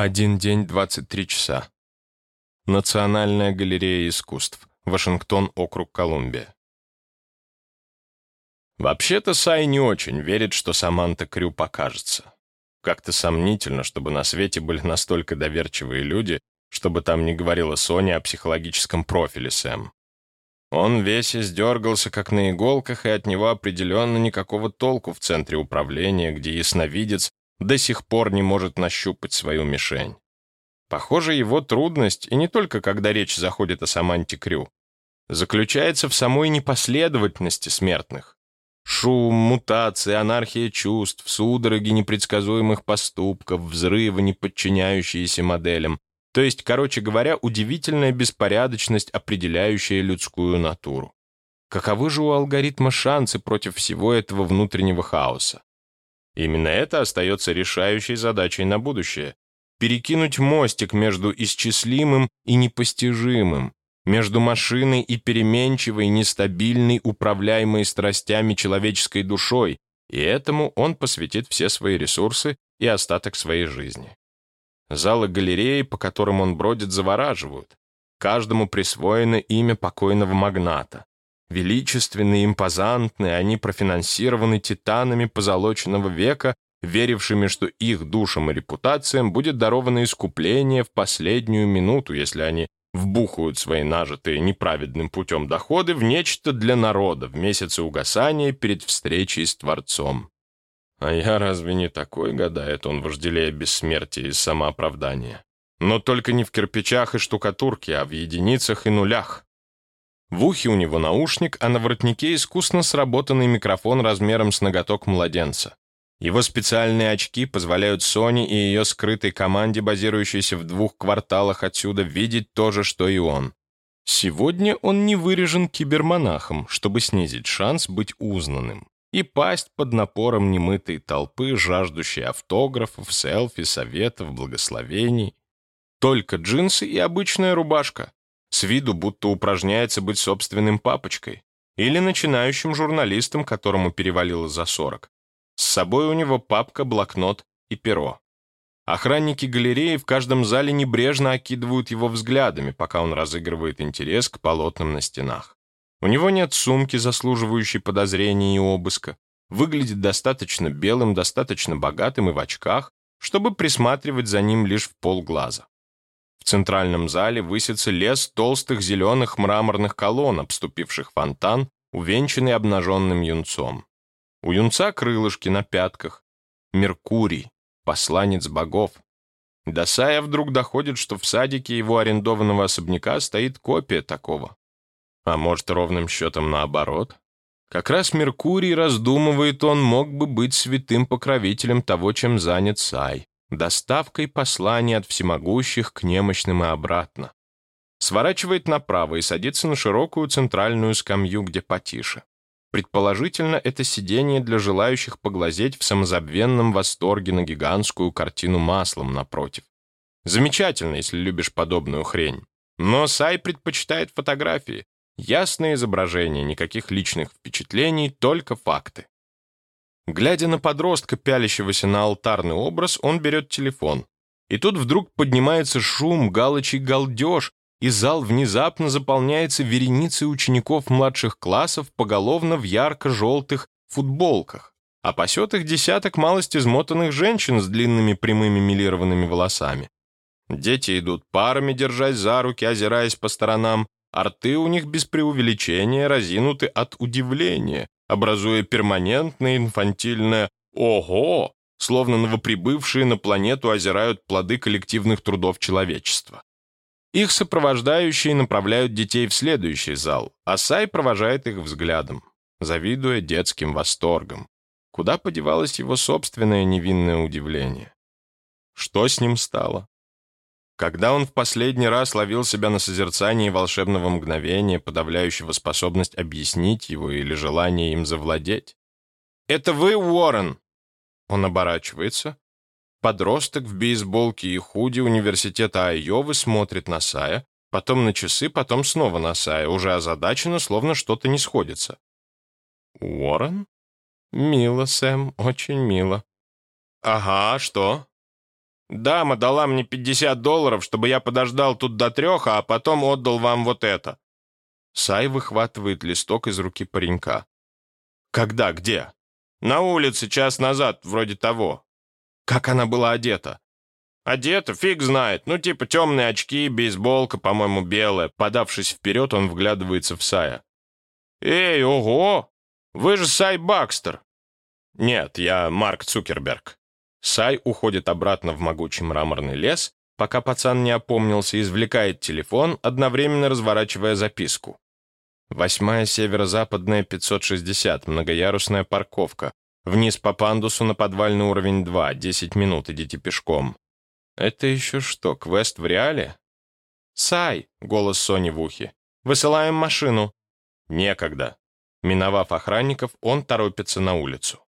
Один день, 23 часа. Национальная галерея искусств. Вашингтон, округ Колумбия. Вообще-то Сай не очень верит, что Саманта Крю покажется. Как-то сомнительно, чтобы на свете были настолько доверчивые люди, чтобы там не говорила Соня о психологическом профиле Сэм. Он весь издергался, как на иголках, и от него определенно никакого толку в центре управления, где ясновидец до сих пор не может нащупать свою мишень. Похоже, его трудность, и не только когда речь заходит о Саманте Крю, заключается в самой непоследовательности смертных. Шум, мутации, анархия чувств, судороги непредсказуемых поступков, взрывы, не подчиняющиеся моделям. То есть, короче говоря, удивительная беспорядочность, определяющая людскую натуру. Каковы же у алгоритма шансы против всего этого внутреннего хаоса? Именно это остается решающей задачей на будущее. Перекинуть мостик между исчислимым и непостижимым, между машиной и переменчивой, нестабильной, управляемой страстями человеческой душой, и этому он посвятит все свои ресурсы и остаток своей жизни. Залы галереи, по которым он бродит, завораживают. Каждому присвоено имя покойного магната. Величественные, импозантные, они профинансированы титанами позолоченного века, верившими, что их душам и репутациям будет даровано искупление в последнюю минуту, если они вбухают свои нажитые неправедным путем доходы в нечто для народа в месяце угасания перед встречей с Творцом. А я разве не такой, гадает он, вожделея бессмертия и самооправдания? Но только не в кирпичах и штукатурке, а в единицах и нулях. В ухе у него наушник, а на воротнике искусно сработанный микрофон размером с ноготок младенца. Его специальные очки позволяют Соне и ее скрытой команде, базирующейся в двух кварталах отсюда, видеть то же, что и он. Сегодня он не вырежен кибермонахом, чтобы снизить шанс быть узнанным и пасть под напором немытой толпы, жаждущей автографов, селфи, советов, благословений. Только джинсы и обычная рубашка. С виду будто упражняется быть собственным папочкой. Или начинающим журналистом, которому перевалило за сорок. С собой у него папка, блокнот и перо. Охранники галереи в каждом зале небрежно окидывают его взглядами, пока он разыгрывает интерес к полотнам на стенах. У него нет сумки, заслуживающей подозрения и обыска. Выглядит достаточно белым, достаточно богатым и в очках, чтобы присматривать за ним лишь в полглаза. В центральном зале высится лес толстых зеленых мраморных колонн, обступивших фонтан, увенчанный обнаженным юнцом. У юнца крылышки на пятках. Меркурий, посланец богов. До Сая вдруг доходит, что в садике его арендованного особняка стоит копия такого. А может, ровным счетом наоборот? Как раз Меркурий, раздумывает он, мог бы быть святым покровителем того, чем занят Сай, доставкой посланий от всемогущих к немощным и обратно. Сворачивает направо и садится на широкую центральную скамью, где потише. Предположительно, это сидение для желающих поглазеть в самозабвенном восторге на гигантскую картину маслом напротив. Замечательно, если любишь подобную хрень. Но Сай предпочитает фотографии. Ясное изображение, никаких личных впечатлений, только факты. Глядя на подростка, пялящегося на алтарный образ, он берет телефон. И тут вдруг поднимается шум, галочий галдеж, и зал внезапно заполняется вереницей учеников младших классов поголовно в ярко-желтых футболках, а пасет их десяток малость измотанных женщин с длинными прямыми милированными волосами. Дети идут парами, держась за руки, озираясь по сторонам, а рты у них без преувеличения разинуты от удивления, образуя перманентное инфантильное «Ого!», словно новоприбывшие на планету озирают плоды коллективных трудов человечества. Их сопровождающие направляют детей в следующий зал, а Сай провожает их взглядом, завидуя детским восторгом. Куда подевалось его собственное невинное удивление? Что с ним стало? Когда он в последний раз ловил себя на созерцании волшебного мгновения, подавляющего способность объяснить его или желание им завладеть? «Это вы, Уоррен?» Он оборачивается, Подросток в бейсболке и худи университета Айовы смотрит на Сая, потом на часы, потом снова на Сая, уже озадаченно, словно что-то не сходится. «Уоррен?» «Мило, Сэм, очень мило». «Ага, а что?» Дама дала мне 50 долларов, чтобы я подождал тут до трех, а потом отдал вам вот это». Сай выхватывает листок из руки паренька. «Когда? Где?» «На улице, час назад, вроде того». «Как она была одета?» «Одета? Фиг знает. Ну, типа темные очки, бейсболка, по-моему, белая». Подавшись вперед, он вглядывается в Сая. «Эй, ого! Вы же Сай Бакстер!» «Нет, я Марк Цукерберг». Сай уходит обратно в могучий мраморный лес, пока пацан не опомнился, извлекает телефон, одновременно разворачивая записку. Восьмая северо-западная 560, многоярусная парковка. Вниз по пандусу на подвальный уровень 2, 10 минут, идите пешком. Это еще что, квест в реале? «Сай!» — голос Сони в ухе. «Высылаем машину!» «Некогда!» Миновав охранников, он торопится на улицу.